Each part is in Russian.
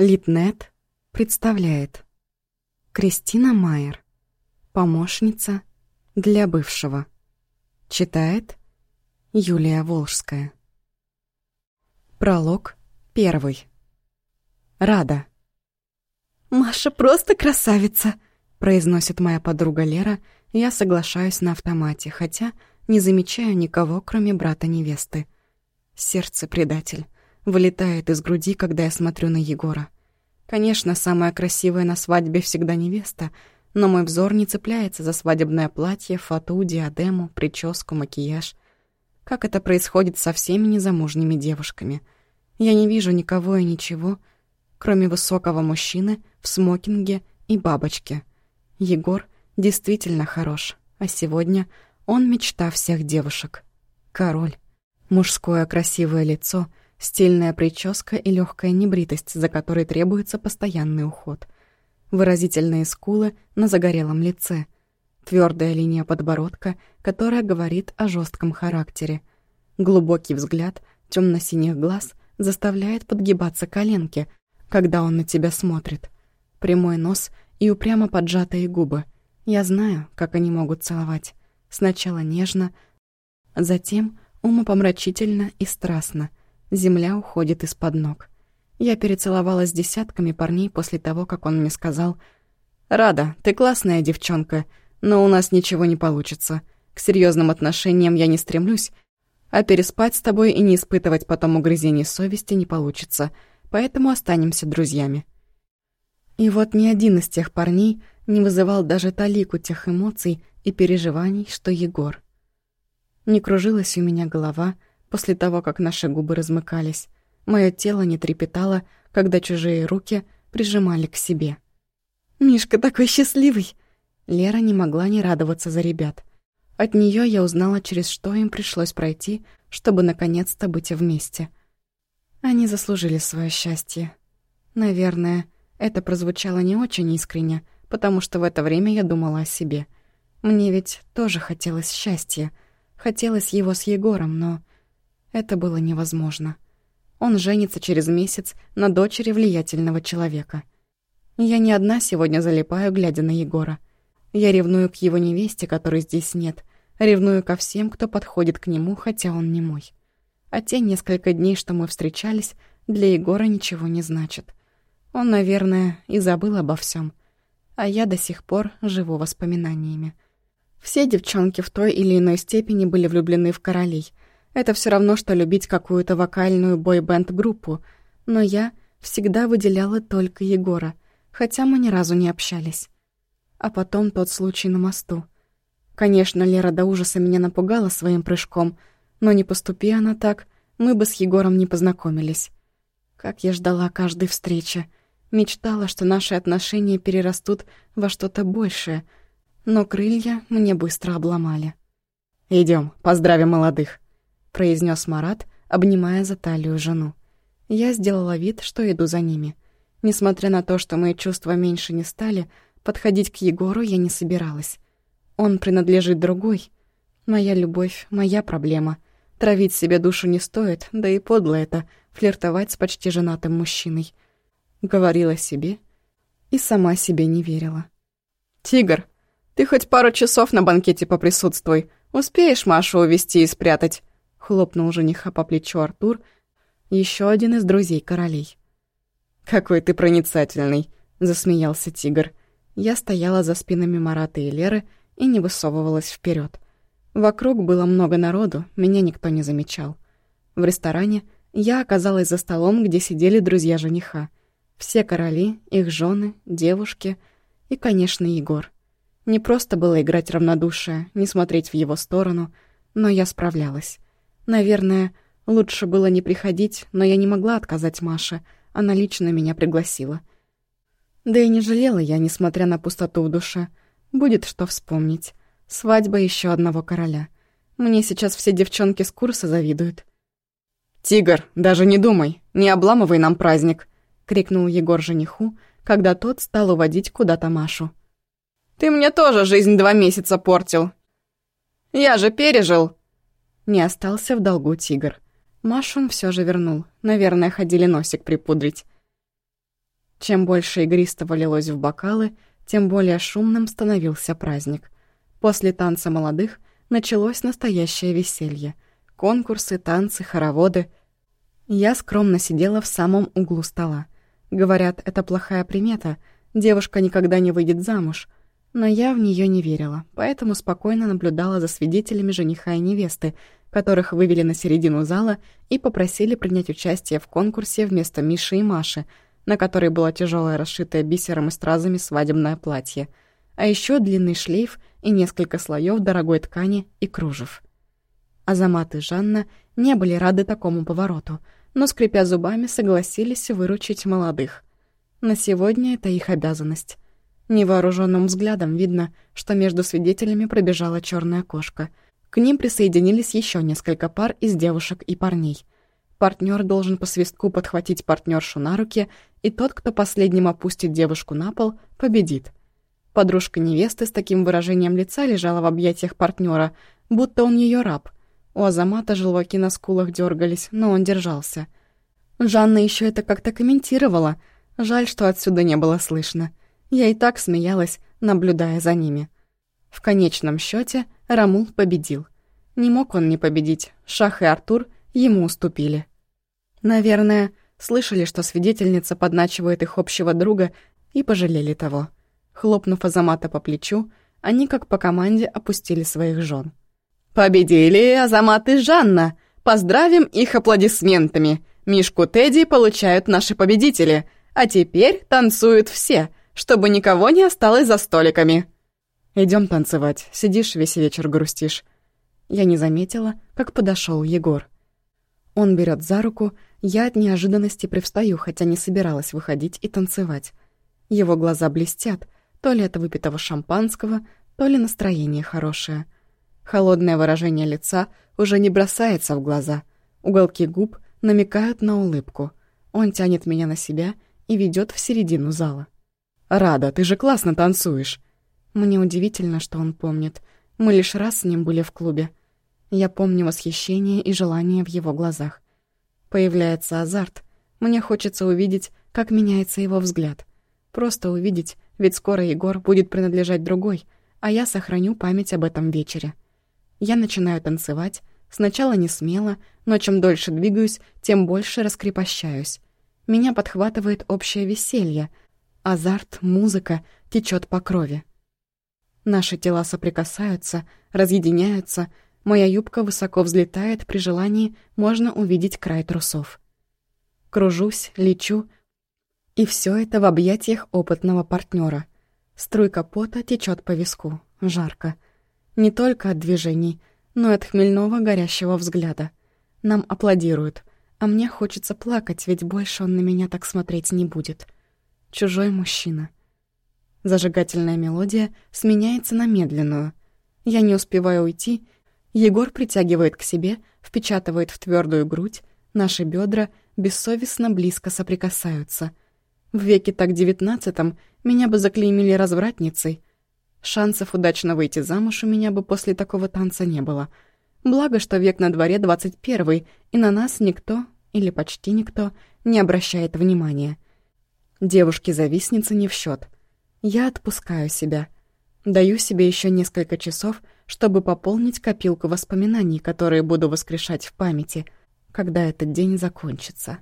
Литнет представляет. Кристина Майер Помощница для бывшего. Читает Юлия Волжская. Пролог первый. Рада. «Маша просто красавица!» произносит моя подруга Лера, я соглашаюсь на автомате, хотя не замечаю никого, кроме брата невесты. Сердце предатель вылетает из груди, когда я смотрю на Егора. Конечно, самая красивая на свадьбе всегда невеста, но мой взор не цепляется за свадебное платье, фату, диадему, прическу, макияж. Как это происходит со всеми незамужними девушками. Я не вижу никого и ничего, кроме высокого мужчины в смокинге и бабочке. Егор действительно хорош, а сегодня он мечта всех девушек. Король. Мужское красивое лицо, стильная прическа и легкая небритость, за которой требуется постоянный уход. Выразительные скулы на загорелом лице. Твердая линия подбородка, которая говорит о жестком характере. Глубокий взгляд темно-синих глаз заставляет подгибаться коленки, когда он на тебя смотрит. Прямой нос и упрямо поджатые губы. Я знаю, как они могут целовать. Сначала нежно, затем умопомрачительно и страстно. Земля уходит из-под ног. Я перецеловалась с десятками парней после того, как он мне сказал «Рада, ты классная девчонка, но у нас ничего не получится. К серьезным отношениям я не стремлюсь, а переспать с тобой и не испытывать потом угрызений совести не получится, поэтому останемся друзьями». И вот ни один из тех парней не вызывал даже талику тех эмоций и переживаний, что Егор. Не кружилась у меня голова после того, как наши губы размыкались. Моё тело не трепетало, когда чужие руки прижимали к себе. «Мишка такой счастливый!» Лера не могла не радоваться за ребят. От неё я узнала, через что им пришлось пройти, чтобы наконец-то быть вместе. Они заслужили своё счастье. Наверное, это прозвучало не очень искренне, потому что в это время я думала о себе. Мне ведь тоже хотелось счастья — Хотелось его с Егором, но это было невозможно. Он женится через месяц на дочери влиятельного человека. Я не одна сегодня залипаю, глядя на Егора. Я ревную к его невесте, которой здесь нет. Ревную ко всем, кто подходит к нему, хотя он не мой. А те несколько дней, что мы встречались, для Егора ничего не значат. Он, наверное, и забыл обо всем, А я до сих пор живу воспоминаниями. Все девчонки в той или иной степени были влюблены в королей. Это все равно, что любить какую-то вокальную бой-бенд-группу. Но я всегда выделяла только Егора, хотя мы ни разу не общались. А потом тот случай на мосту. Конечно, Лера до ужаса меня напугала своим прыжком, но не поступи она так, мы бы с Егором не познакомились. Как я ждала каждой встречи. Мечтала, что наши отношения перерастут во что-то большее — но крылья мне быстро обломали. Идем, поздравим молодых», — произнес Марат, обнимая за талию жену. Я сделала вид, что иду за ними. Несмотря на то, что мои чувства меньше не стали, подходить к Егору я не собиралась. Он принадлежит другой. Моя любовь — моя проблема. Травить себе душу не стоит, да и подло это — флиртовать с почти женатым мужчиной. Говорила себе и сама себе не верила. «Тигр!» Ты хоть пару часов на банкете поприсутствуй. Успеешь Машу увести и спрятать?» Хлопнул жениха по плечу Артур, еще один из друзей королей. «Какой ты проницательный!» — засмеялся тигр. Я стояла за спинами Марата и Леры и не высовывалась вперед. Вокруг было много народу, меня никто не замечал. В ресторане я оказалась за столом, где сидели друзья жениха. Все короли, их жены, девушки и, конечно, Егор. Не просто было играть равнодушие, не смотреть в его сторону, но я справлялась. Наверное, лучше было не приходить, но я не могла отказать Маше, она лично меня пригласила. Да и не жалела я, несмотря на пустоту в душе. Будет что вспомнить. Свадьба еще одного короля. Мне сейчас все девчонки с курса завидуют. «Тигр, даже не думай, не обламывай нам праздник!» — крикнул Егор жениху, когда тот стал уводить куда-то Машу. Ты мне тоже жизнь два месяца портил. Я же пережил. Не остался в долгу тигр. Машу он все же вернул. Наверное, ходили носик припудрить. Чем больше игристого лилось в бокалы, тем более шумным становился праздник. После танца молодых началось настоящее веселье. Конкурсы, танцы, хороводы. Я скромно сидела в самом углу стола. Говорят, это плохая примета, девушка никогда не выйдет замуж. Но я в нее не верила, поэтому спокойно наблюдала за свидетелями жениха и невесты, которых вывели на середину зала и попросили принять участие в конкурсе вместо Миши и Маши, на которой было тяжелое расшитое бисером и стразами свадебное платье, а еще длинный шлейф и несколько слоев дорогой ткани и кружев. Азамат и Жанна не были рады такому повороту, но, скрипя зубами, согласились выручить молодых. На сегодня это их обязанность. Невооруженным взглядом видно, что между свидетелями пробежала черная кошка — к ним присоединились еще несколько пар из девушек и парней. Партнер должен по свистку подхватить партнершу на руки, и тот, кто последним опустит девушку на пол, победит. Подружка невесты с таким выражением лица лежала в объятиях партнера, будто он ее раб. У Азамата желваки на скулах дергались, но он держался. Жанна еще это как-то комментировала. Жаль, что отсюда не было слышно. Я и так смеялась, наблюдая за ними. В конечном счете Рамул победил. Не мог он не победить. Шах и Артур ему уступили. Наверное, слышали, что свидетельница подначивает их общего друга, и пожалели того. Хлопнув Азамата по плечу, они как по команде опустили своих жен. «Победили Азамат и Жанна! Поздравим их аплодисментами! Мишку Тедди получают наши победители, а теперь танцуют все, чтобы никого не осталось за столиками!» Идем танцевать. Сидишь, весь вечер грустишь». Я не заметила, как подошел Егор. Он берет за руку, я от неожиданности привстаю, хотя не собиралась выходить и танцевать. Его глаза блестят, то ли это выпитого шампанского, то ли настроение хорошее. Холодное выражение лица уже не бросается в глаза. Уголки губ намекают на улыбку. Он тянет меня на себя и ведет в середину зала. «Рада, ты же классно танцуешь!» Мне удивительно, что он помнит. Мы лишь раз с ним были в клубе. Я помню восхищение и желание в его глазах. Появляется азарт. Мне хочется увидеть, как меняется его взгляд. Просто увидеть, ведь скоро Егор будет принадлежать другой, а я сохраню память об этом вечере. Я начинаю танцевать, сначала не смело, но чем дольше двигаюсь, тем больше раскрепощаюсь. Меня подхватывает общее веселье. Азарт, музыка течет по крови. Наши тела соприкасаются, разъединяются, моя юбка высоко взлетает, при желании можно увидеть край трусов. Кружусь, лечу, и все это в объятиях опытного партнера. Струйка пота течет по виску, жарко. Не только от движений, но и от хмельного горящего взгляда. Нам аплодируют, а мне хочется плакать, ведь больше он на меня так смотреть не будет. Чужой мужчина — Зажигательная мелодия сменяется на медленную. Я не успеваю уйти. Егор притягивает к себе, впечатывает в твердую грудь. Наши бедра бессовестно близко соприкасаются. В веке так девятнадцатом меня бы заклеймили развратницей. Шансов удачно выйти замуж у меня бы после такого танца не было. Благо, что век на дворе двадцать первый, и на нас никто, или почти никто, не обращает внимания. Девушки-завистницы не в счет. Я отпускаю себя. Даю себе еще несколько часов, чтобы пополнить копилку воспоминаний, которые буду воскрешать в памяти, когда этот день закончится.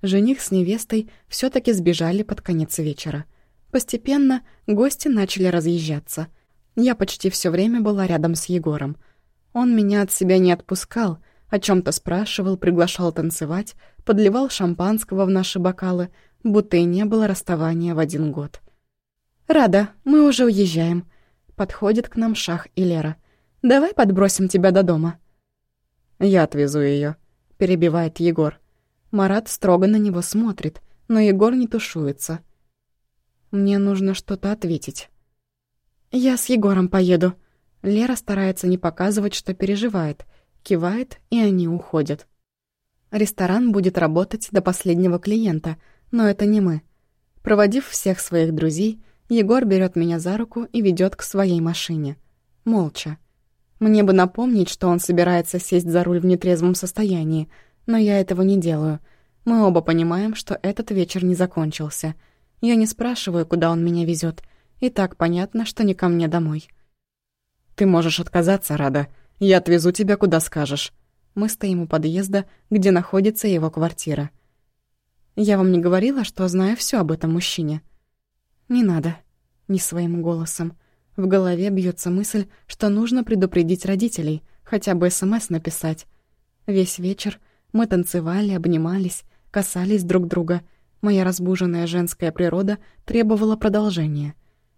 Жених с невестой все таки сбежали под конец вечера. Постепенно гости начали разъезжаться. Я почти все время была рядом с Егором. Он меня от себя не отпускал, о чем то спрашивал, приглашал танцевать, подливал шампанского в наши бокалы, будто и не было расставания в один год. «Рада, мы уже уезжаем». Подходит к нам Шах и Лера. «Давай подбросим тебя до дома». «Я отвезу ее, перебивает Егор. Марат строго на него смотрит, но Егор не тушуется. Мне нужно что-то ответить. «Я с Егором поеду». Лера старается не показывать, что переживает, кивает, и они уходят. Ресторан будет работать до последнего клиента, но это не мы. Проводив всех своих друзей, Егор берет меня за руку и ведет к своей машине. Молча. Мне бы напомнить, что он собирается сесть за руль в нетрезвом состоянии, но я этого не делаю. Мы оба понимаем, что этот вечер не закончился. Я не спрашиваю, куда он меня везет. И так понятно, что не ко мне домой. «Ты можешь отказаться, Рада. Я отвезу тебя, куда скажешь». Мы стоим у подъезда, где находится его квартира. «Я вам не говорила, что знаю все об этом мужчине?» «Не надо», — не своим голосом. В голове бьется мысль, что нужно предупредить родителей, хотя бы СМС написать. Весь вечер мы танцевали, обнимались, касались друг друга. Моя разбуженная женская природа требовала продолжения.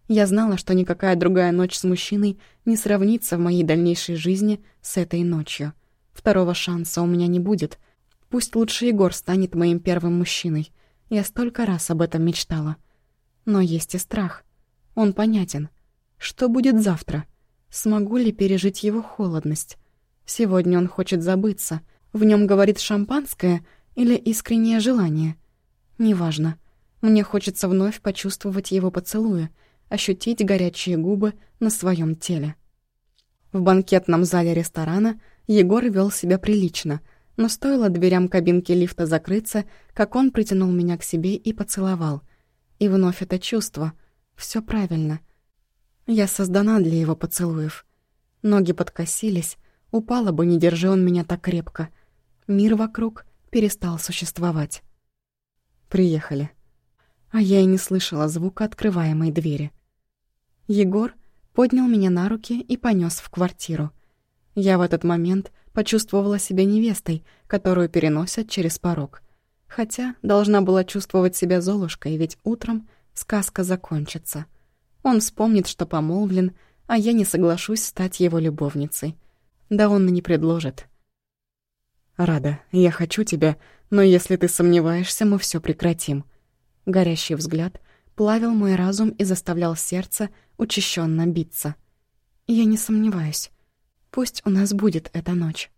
Я знала, что никакая другая ночь с мужчиной не сравнится в моей дальнейшей жизни с этой ночью. Второго шанса у меня не будет. Пусть лучше Егор станет моим первым мужчиной. Я столько раз об этом мечтала. Но есть и страх. Он понятен. Что будет завтра? Смогу ли пережить его холодность? Сегодня он хочет забыться. В нем говорит шампанское или искреннее желание. Неважно. Мне хочется вновь почувствовать его поцелуя, ощутить горячие губы на своем теле. В банкетном зале ресторана Егор вел себя прилично, но стоило дверям кабинки лифта закрыться, как он притянул меня к себе и поцеловал. И вновь это чувство. Все правильно. Я создана для его поцелуев. Ноги подкосились, упала бы, не держи он меня так крепко. Мир вокруг перестал существовать. Приехали. А я и не слышала звука открываемой двери. Егор поднял меня на руки и понес в квартиру. Я в этот момент почувствовала себя невестой, которую переносят через порог. Хотя должна была чувствовать себя Золушкой, ведь утром сказка закончится. Он вспомнит, что помолвлен, а я не соглашусь стать его любовницей. Да он и не предложит. «Рада, я хочу тебя, но если ты сомневаешься, мы все прекратим». Горящий взгляд плавил мой разум и заставлял сердце учащенно биться. «Я не сомневаюсь. Пусть у нас будет эта ночь».